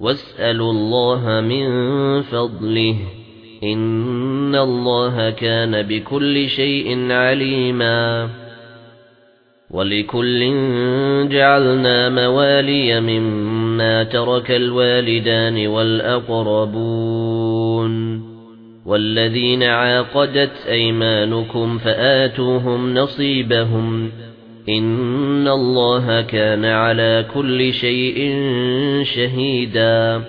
واسألوا الله من فضله إن الله كان بكل شيء عليما ولكل جعلنا موالي مما ترك الوالدان والأقربون والذين عاقدت أيمانكم فآتوهم نصيبهم إن الله كان على كل شيء شهيدا